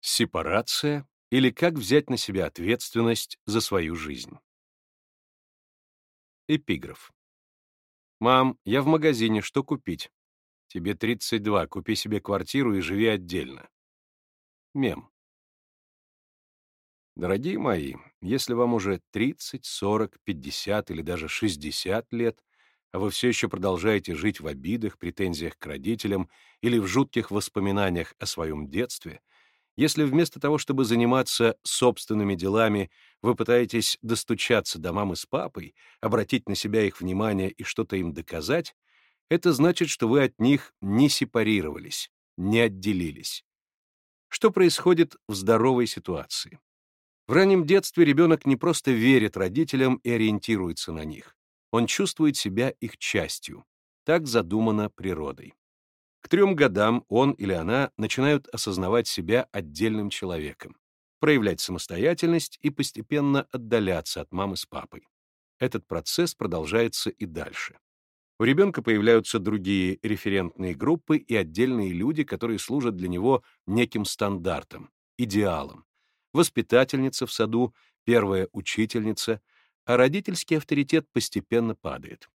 Сепарация или как взять на себя ответственность за свою жизнь. Эпиграф. «Мам, я в магазине, что купить?» «Тебе 32, купи себе квартиру и живи отдельно». Мем. Дорогие мои, если вам уже 30, 40, 50 или даже 60 лет, а вы все еще продолжаете жить в обидах, претензиях к родителям или в жутких воспоминаниях о своем детстве — если вместо того, чтобы заниматься собственными делами, вы пытаетесь достучаться до мамы с папой, обратить на себя их внимание и что-то им доказать, это значит, что вы от них не сепарировались, не отделились. Что происходит в здоровой ситуации? В раннем детстве ребенок не просто верит родителям и ориентируется на них. Он чувствует себя их частью. Так задумано природой. Трем годам он или она начинают осознавать себя отдельным человеком, проявлять самостоятельность и постепенно отдаляться от мамы с папой. Этот процесс продолжается и дальше. У ребенка появляются другие референтные группы и отдельные люди, которые служат для него неким стандартом, идеалом. Воспитательница в саду, первая учительница, а родительский авторитет постепенно падает.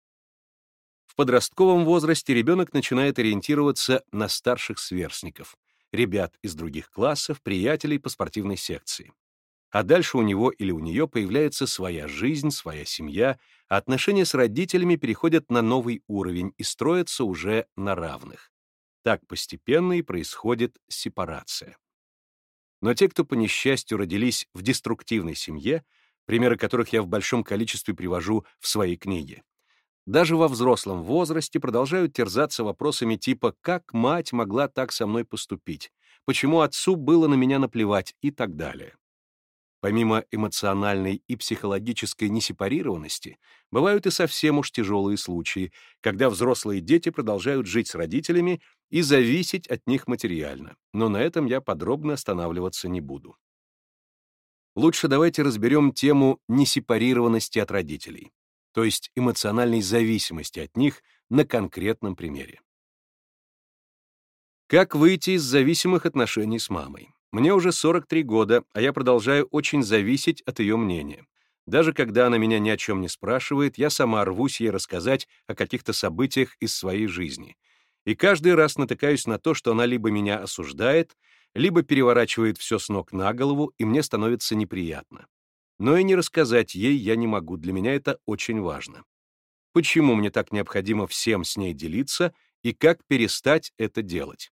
В подростковом возрасте ребенок начинает ориентироваться на старших сверстников, ребят из других классов, приятелей по спортивной секции. А дальше у него или у нее появляется своя жизнь, своя семья, а отношения с родителями переходят на новый уровень и строятся уже на равных. Так постепенно и происходит сепарация. Но те, кто по несчастью родились в деструктивной семье, примеры которых я в большом количестве привожу в своей книге, даже во взрослом возрасте продолжают терзаться вопросами типа «как мать могла так со мной поступить?», «почему отцу было на меня наплевать?» и так далее. Помимо эмоциональной и психологической несепарированности, бывают и совсем уж тяжелые случаи, когда взрослые дети продолжают жить с родителями и зависеть от них материально, но на этом я подробно останавливаться не буду. Лучше давайте разберем тему несепарированности от родителей то есть эмоциональной зависимости от них на конкретном примере. Как выйти из зависимых отношений с мамой? Мне уже 43 года, а я продолжаю очень зависеть от ее мнения. Даже когда она меня ни о чем не спрашивает, я сама рвусь ей рассказать о каких-то событиях из своей жизни. И каждый раз натыкаюсь на то, что она либо меня осуждает, либо переворачивает все с ног на голову, и мне становится неприятно но и не рассказать ей я не могу, для меня это очень важно. Почему мне так необходимо всем с ней делиться и как перестать это делать?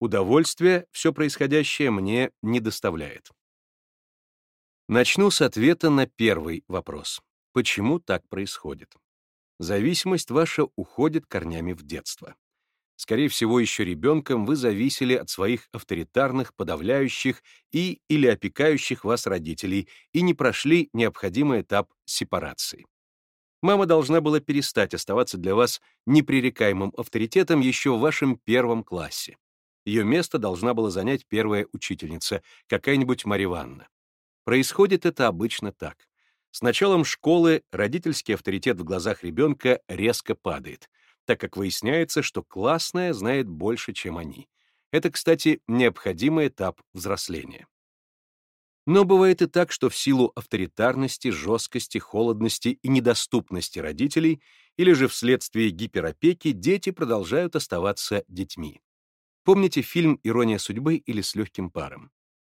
Удовольствие все происходящее мне не доставляет. Начну с ответа на первый вопрос. Почему так происходит? Зависимость ваша уходит корнями в детство. Скорее всего, еще ребенком вы зависели от своих авторитарных, подавляющих и или опекающих вас родителей и не прошли необходимый этап сепарации. Мама должна была перестать оставаться для вас непререкаемым авторитетом еще в вашем первом классе. Ее место должна была занять первая учительница, какая-нибудь Марья Ивановна. Происходит это обычно так. С началом школы родительский авторитет в глазах ребенка резко падает — так как выясняется, что классная знает больше, чем они. Это, кстати, необходимый этап взросления. Но бывает и так, что в силу авторитарности, жесткости, холодности и недоступности родителей или же вследствие гиперопеки дети продолжают оставаться детьми. Помните фильм «Ирония судьбы» или «С легким паром»?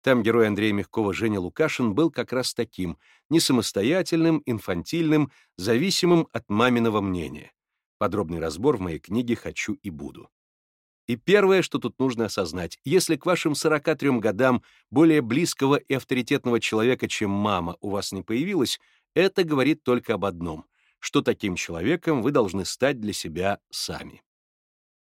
Там герой Андрея Мягкова Женя Лукашин был как раз таким, несамостоятельным, инфантильным, зависимым от маминого мнения. Подробный разбор в моей книге «Хочу и буду». И первое, что тут нужно осознать, если к вашим 43 годам более близкого и авторитетного человека, чем мама, у вас не появилось, это говорит только об одном, что таким человеком вы должны стать для себя сами.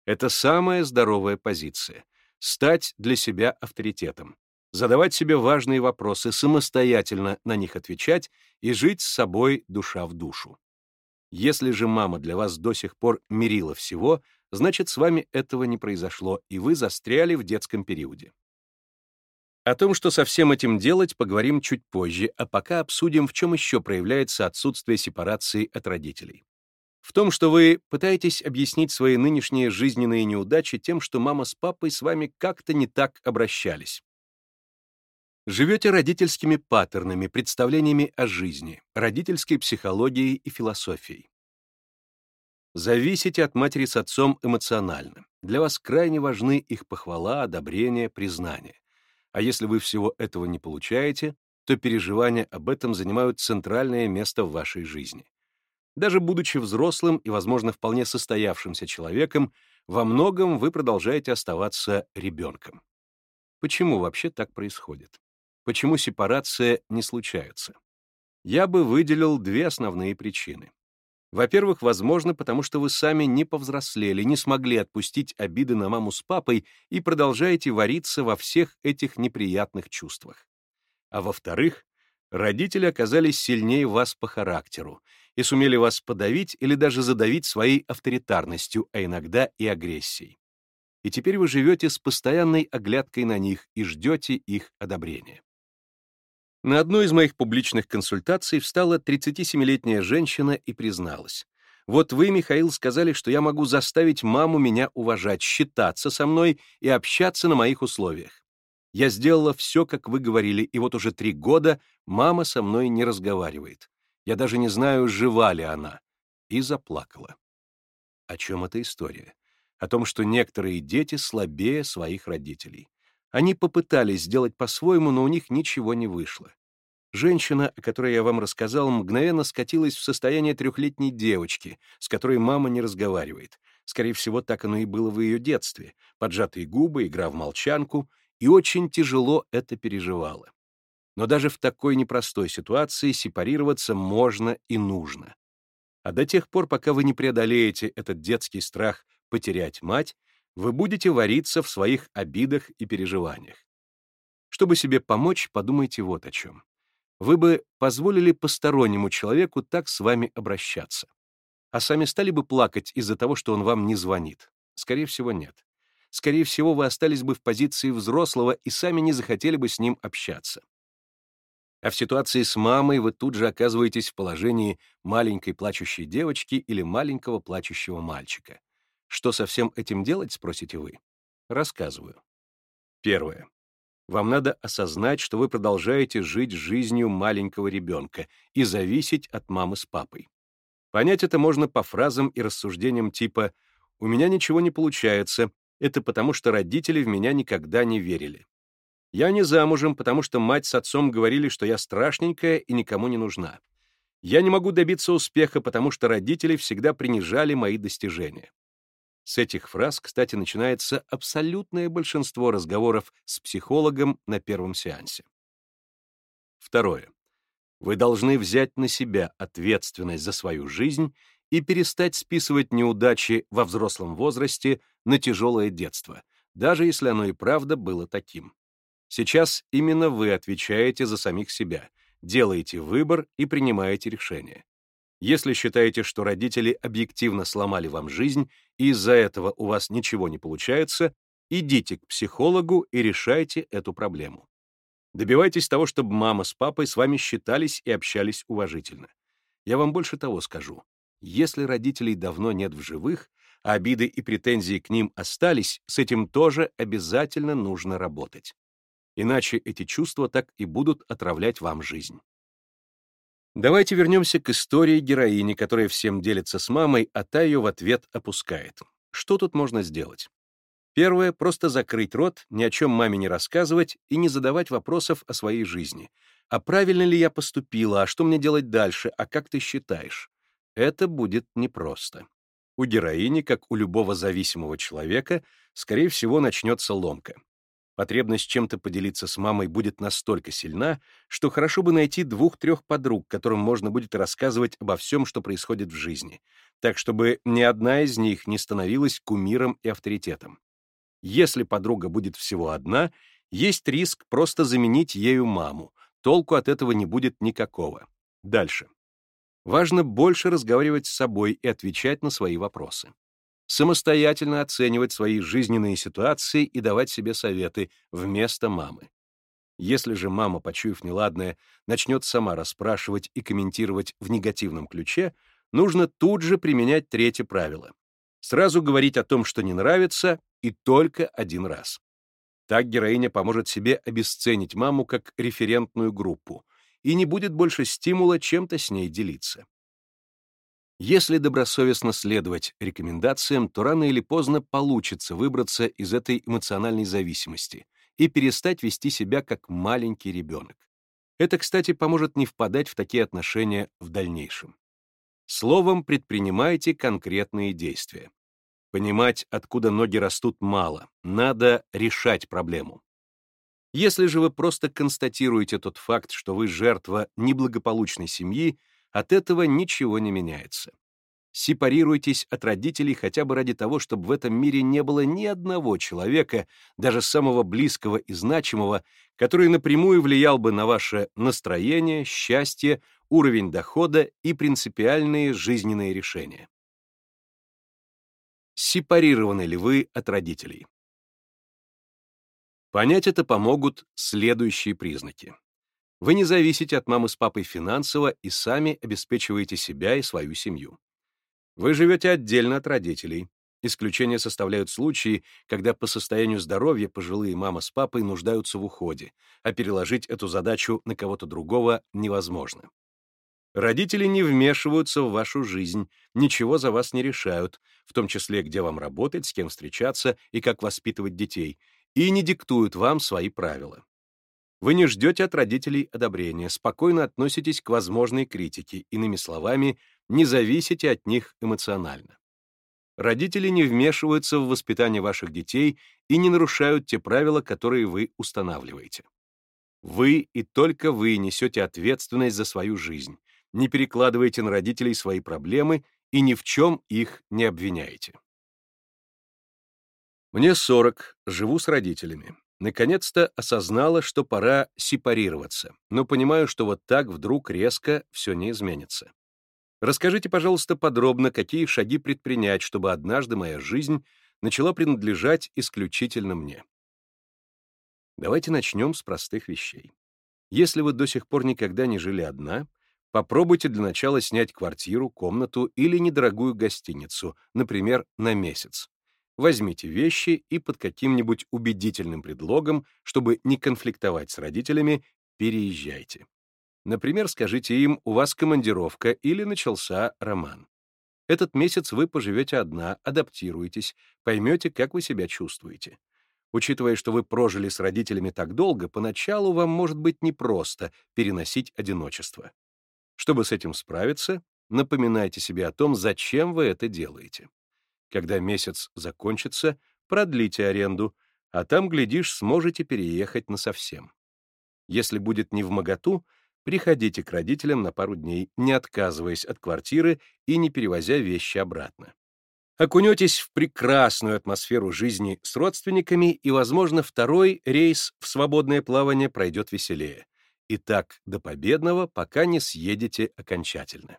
Это самая здоровая позиция — стать для себя авторитетом, задавать себе важные вопросы, самостоятельно на них отвечать и жить с собой душа в душу. Если же мама для вас до сих пор мерила всего, значит, с вами этого не произошло, и вы застряли в детском периоде. О том, что со всем этим делать, поговорим чуть позже, а пока обсудим, в чем еще проявляется отсутствие сепарации от родителей. В том, что вы пытаетесь объяснить свои нынешние жизненные неудачи тем, что мама с папой с вами как-то не так обращались. Живете родительскими паттернами, представлениями о жизни, родительской психологией и философией. Зависите от матери с отцом эмоционально. Для вас крайне важны их похвала, одобрение, признание. А если вы всего этого не получаете, то переживания об этом занимают центральное место в вашей жизни. Даже будучи взрослым и, возможно, вполне состоявшимся человеком, во многом вы продолжаете оставаться ребенком. Почему вообще так происходит? Почему сепарация не случается? Я бы выделил две основные причины. Во-первых, возможно, потому что вы сами не повзрослели, не смогли отпустить обиды на маму с папой и продолжаете вариться во всех этих неприятных чувствах. А во-вторых, родители оказались сильнее вас по характеру и сумели вас подавить или даже задавить своей авторитарностью, а иногда и агрессией. И теперь вы живете с постоянной оглядкой на них и ждете их одобрения. На одной из моих публичных консультаций встала 37-летняя женщина и призналась. «Вот вы, Михаил, сказали, что я могу заставить маму меня уважать, считаться со мной и общаться на моих условиях. Я сделала все, как вы говорили, и вот уже три года мама со мной не разговаривает. Я даже не знаю, жива ли она». И заплакала. О чем эта история? О том, что некоторые дети слабее своих родителей. Они попытались сделать по-своему, но у них ничего не вышло. Женщина, о которой я вам рассказал, мгновенно скатилась в состояние трехлетней девочки, с которой мама не разговаривает. Скорее всего, так оно и было в ее детстве. Поджатые губы, игра в молчанку, и очень тяжело это переживала. Но даже в такой непростой ситуации сепарироваться можно и нужно. А до тех пор, пока вы не преодолеете этот детский страх потерять мать, вы будете вариться в своих обидах и переживаниях. Чтобы себе помочь, подумайте вот о чем. Вы бы позволили постороннему человеку так с вами обращаться? А сами стали бы плакать из-за того, что он вам не звонит? Скорее всего, нет. Скорее всего, вы остались бы в позиции взрослого и сами не захотели бы с ним общаться. А в ситуации с мамой вы тут же оказываетесь в положении маленькой плачущей девочки или маленького плачущего мальчика. Что со всем этим делать, спросите вы? Рассказываю. Первое. Вам надо осознать, что вы продолжаете жить жизнью маленького ребенка и зависеть от мамы с папой. Понять это можно по фразам и рассуждениям типа «У меня ничего не получается, это потому что родители в меня никогда не верили». «Я не замужем, потому что мать с отцом говорили, что я страшненькая и никому не нужна». «Я не могу добиться успеха, потому что родители всегда принижали мои достижения». С этих фраз, кстати, начинается абсолютное большинство разговоров с психологом на первом сеансе. Второе. Вы должны взять на себя ответственность за свою жизнь и перестать списывать неудачи во взрослом возрасте на тяжелое детство, даже если оно и правда было таким. Сейчас именно вы отвечаете за самих себя, делаете выбор и принимаете решение. Если считаете, что родители объективно сломали вам жизнь, и из-за этого у вас ничего не получается, идите к психологу и решайте эту проблему. Добивайтесь того, чтобы мама с папой с вами считались и общались уважительно. Я вам больше того скажу. Если родителей давно нет в живых, а обиды и претензии к ним остались, с этим тоже обязательно нужно работать. Иначе эти чувства так и будут отравлять вам жизнь. Давайте вернемся к истории героини, которая всем делится с мамой, а та ее в ответ опускает. Что тут можно сделать? Первое — просто закрыть рот, ни о чем маме не рассказывать и не задавать вопросов о своей жизни. А правильно ли я поступила, а что мне делать дальше, а как ты считаешь? Это будет непросто. У героини, как у любого зависимого человека, скорее всего, начнется ломка. Потребность чем-то поделиться с мамой будет настолько сильна, что хорошо бы найти двух-трех подруг, которым можно будет рассказывать обо всем, что происходит в жизни, так чтобы ни одна из них не становилась кумиром и авторитетом. Если подруга будет всего одна, есть риск просто заменить ею маму, толку от этого не будет никакого. Дальше. Важно больше разговаривать с собой и отвечать на свои вопросы самостоятельно оценивать свои жизненные ситуации и давать себе советы вместо мамы. Если же мама, почуяв неладное, начнет сама расспрашивать и комментировать в негативном ключе, нужно тут же применять третье правило. Сразу говорить о том, что не нравится, и только один раз. Так героиня поможет себе обесценить маму как референтную группу и не будет больше стимула чем-то с ней делиться. Если добросовестно следовать рекомендациям, то рано или поздно получится выбраться из этой эмоциональной зависимости и перестать вести себя как маленький ребенок. Это, кстати, поможет не впадать в такие отношения в дальнейшем. Словом, предпринимайте конкретные действия. Понимать, откуда ноги растут, мало. Надо решать проблему. Если же вы просто констатируете тот факт, что вы жертва неблагополучной семьи, от этого ничего не меняется. Сепарируйтесь от родителей хотя бы ради того, чтобы в этом мире не было ни одного человека, даже самого близкого и значимого, который напрямую влиял бы на ваше настроение, счастье, уровень дохода и принципиальные жизненные решения. Сепарированы ли вы от родителей? Понять это помогут следующие признаки. Вы не зависите от мамы с папой финансово и сами обеспечиваете себя и свою семью. Вы живете отдельно от родителей. Исключение составляют случаи, когда по состоянию здоровья пожилые мама с папой нуждаются в уходе, а переложить эту задачу на кого-то другого невозможно. Родители не вмешиваются в вашу жизнь, ничего за вас не решают, в том числе, где вам работать, с кем встречаться и как воспитывать детей, и не диктуют вам свои правила. Вы не ждете от родителей одобрения, спокойно относитесь к возможной критике, иными словами, не зависите от них эмоционально. Родители не вмешиваются в воспитание ваших детей и не нарушают те правила, которые вы устанавливаете. Вы и только вы несете ответственность за свою жизнь, не перекладываете на родителей свои проблемы и ни в чем их не обвиняете. Мне 40, живу с родителями. Наконец-то осознала, что пора сепарироваться, но понимаю, что вот так вдруг резко все не изменится. Расскажите, пожалуйста, подробно, какие шаги предпринять, чтобы однажды моя жизнь начала принадлежать исключительно мне. Давайте начнем с простых вещей. Если вы до сих пор никогда не жили одна, попробуйте для начала снять квартиру, комнату или недорогую гостиницу, например, на месяц возьмите вещи и под каким-нибудь убедительным предлогом, чтобы не конфликтовать с родителями, переезжайте. Например, скажите им, у вас командировка или начался роман. Этот месяц вы поживете одна, адаптируетесь, поймете, как вы себя чувствуете. Учитывая, что вы прожили с родителями так долго, поначалу вам может быть непросто переносить одиночество. Чтобы с этим справиться, напоминайте себе о том, зачем вы это делаете. Когда месяц закончится, продлите аренду, а там, глядишь, сможете переехать насовсем. Если будет не в моготу, приходите к родителям на пару дней, не отказываясь от квартиры и не перевозя вещи обратно. Окунетесь в прекрасную атмосферу жизни с родственниками, и, возможно, второй рейс в свободное плавание пройдет веселее. И так до победного, пока не съедете окончательно.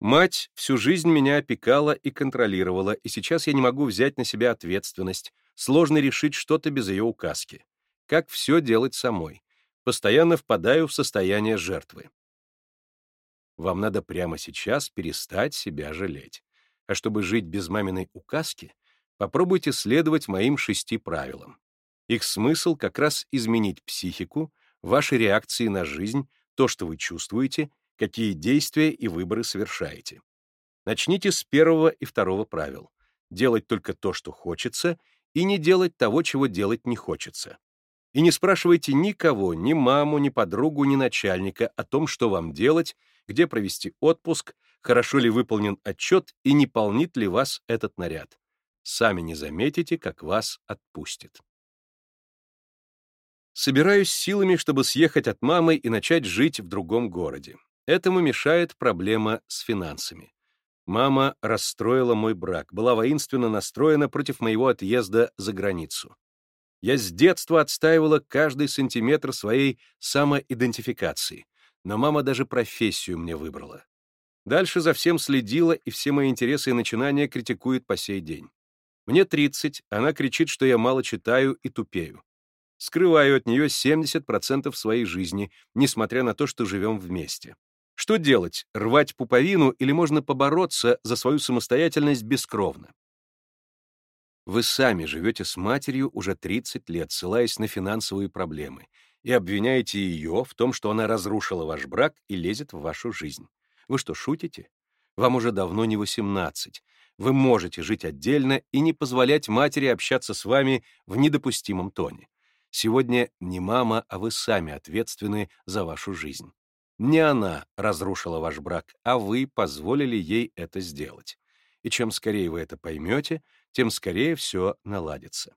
Мать всю жизнь меня опекала и контролировала, и сейчас я не могу взять на себя ответственность, сложно решить что-то без ее указки. Как все делать самой? Постоянно впадаю в состояние жертвы. Вам надо прямо сейчас перестать себя жалеть. А чтобы жить без маминой указки, попробуйте следовать моим шести правилам. Их смысл как раз изменить психику, ваши реакции на жизнь, то, что вы чувствуете, какие действия и выборы совершаете. Начните с первого и второго правил. Делать только то, что хочется, и не делать того, чего делать не хочется. И не спрашивайте никого, ни маму, ни подругу, ни начальника о том, что вам делать, где провести отпуск, хорошо ли выполнен отчет и не полнит ли вас этот наряд. Сами не заметите, как вас отпустит. Собираюсь силами, чтобы съехать от мамы и начать жить в другом городе. Этому мешает проблема с финансами. Мама расстроила мой брак, была воинственно настроена против моего отъезда за границу. Я с детства отстаивала каждый сантиметр своей самоидентификации, но мама даже профессию мне выбрала. Дальше за всем следила и все мои интересы и начинания критикует по сей день. Мне 30, она кричит, что я мало читаю и тупею. Скрываю от нее 70% своей жизни, несмотря на то, что живем вместе. Что делать, рвать пуповину или можно побороться за свою самостоятельность бескровно? Вы сами живете с матерью уже 30 лет, ссылаясь на финансовые проблемы, и обвиняете ее в том, что она разрушила ваш брак и лезет в вашу жизнь. Вы что, шутите? Вам уже давно не 18. Вы можете жить отдельно и не позволять матери общаться с вами в недопустимом тоне. Сегодня не мама, а вы сами ответственны за вашу жизнь. Не она разрушила ваш брак, а вы позволили ей это сделать. И чем скорее вы это поймете, тем скорее все наладится.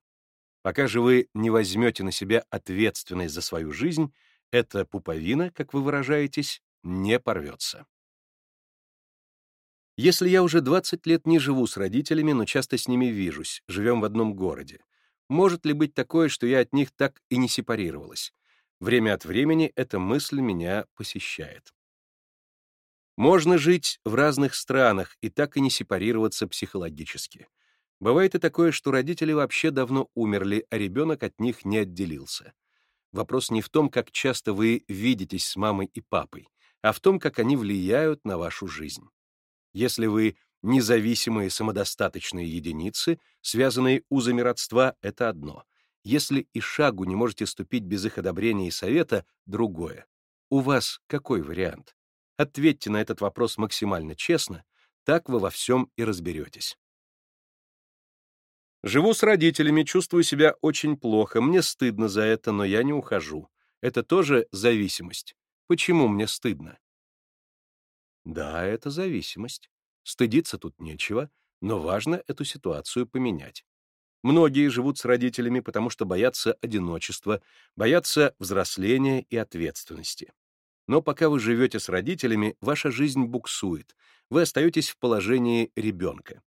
Пока же вы не возьмете на себя ответственность за свою жизнь, эта пуповина, как вы выражаетесь, не порвется. Если я уже 20 лет не живу с родителями, но часто с ними вижусь, живем в одном городе, может ли быть такое, что я от них так и не сепарировалась? Время от времени эта мысль меня посещает. Можно жить в разных странах и так и не сепарироваться психологически. Бывает и такое, что родители вообще давно умерли, а ребенок от них не отделился. Вопрос не в том, как часто вы видитесь с мамой и папой, а в том, как они влияют на вашу жизнь. Если вы независимые самодостаточные единицы, связанные узами родства, это одно. Если и шагу не можете ступить без их одобрения и совета, другое. У вас какой вариант? Ответьте на этот вопрос максимально честно, так вы во всем и разберетесь. Живу с родителями, чувствую себя очень плохо, мне стыдно за это, но я не ухожу. Это тоже зависимость. Почему мне стыдно? Да, это зависимость. Стыдиться тут нечего, но важно эту ситуацию поменять. Многие живут с родителями, потому что боятся одиночества, боятся взросления и ответственности. Но пока вы живете с родителями, ваша жизнь буксует, вы остаетесь в положении ребенка.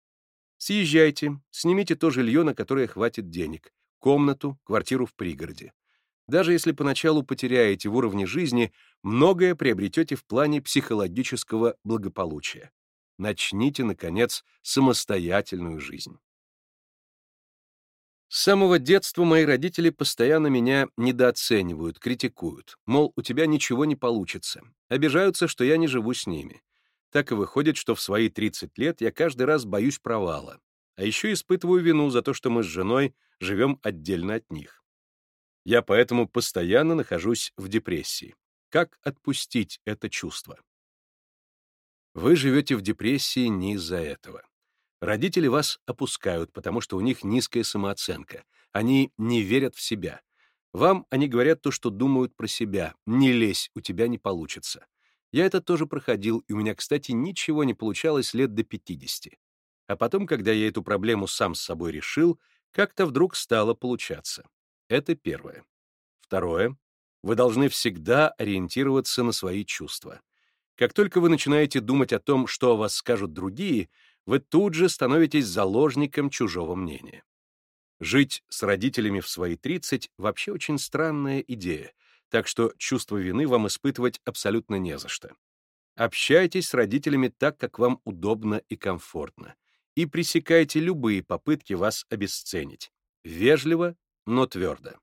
Съезжайте, снимите то жилье, на которое хватит денег, комнату, квартиру в пригороде. Даже если поначалу потеряете в уровне жизни, многое приобретете в плане психологического благополучия. Начните, наконец, самостоятельную жизнь. С самого детства мои родители постоянно меня недооценивают, критикуют. Мол, у тебя ничего не получится. Обижаются, что я не живу с ними. Так и выходит, что в свои 30 лет я каждый раз боюсь провала. А еще испытываю вину за то, что мы с женой живем отдельно от них. Я поэтому постоянно нахожусь в депрессии. Как отпустить это чувство? Вы живете в депрессии не из-за этого. Родители вас опускают, потому что у них низкая самооценка. Они не верят в себя. Вам они говорят то, что думают про себя. Не лезь, у тебя не получится. Я это тоже проходил, и у меня, кстати, ничего не получалось лет до 50. А потом, когда я эту проблему сам с собой решил, как-то вдруг стало получаться. Это первое. Второе. Вы должны всегда ориентироваться на свои чувства. Как только вы начинаете думать о том, что о вас скажут другие, вы тут же становитесь заложником чужого мнения. Жить с родителями в свои 30 — вообще очень странная идея, так что чувство вины вам испытывать абсолютно не за что. Общайтесь с родителями так, как вам удобно и комфортно, и пресекайте любые попытки вас обесценить. Вежливо, но твердо.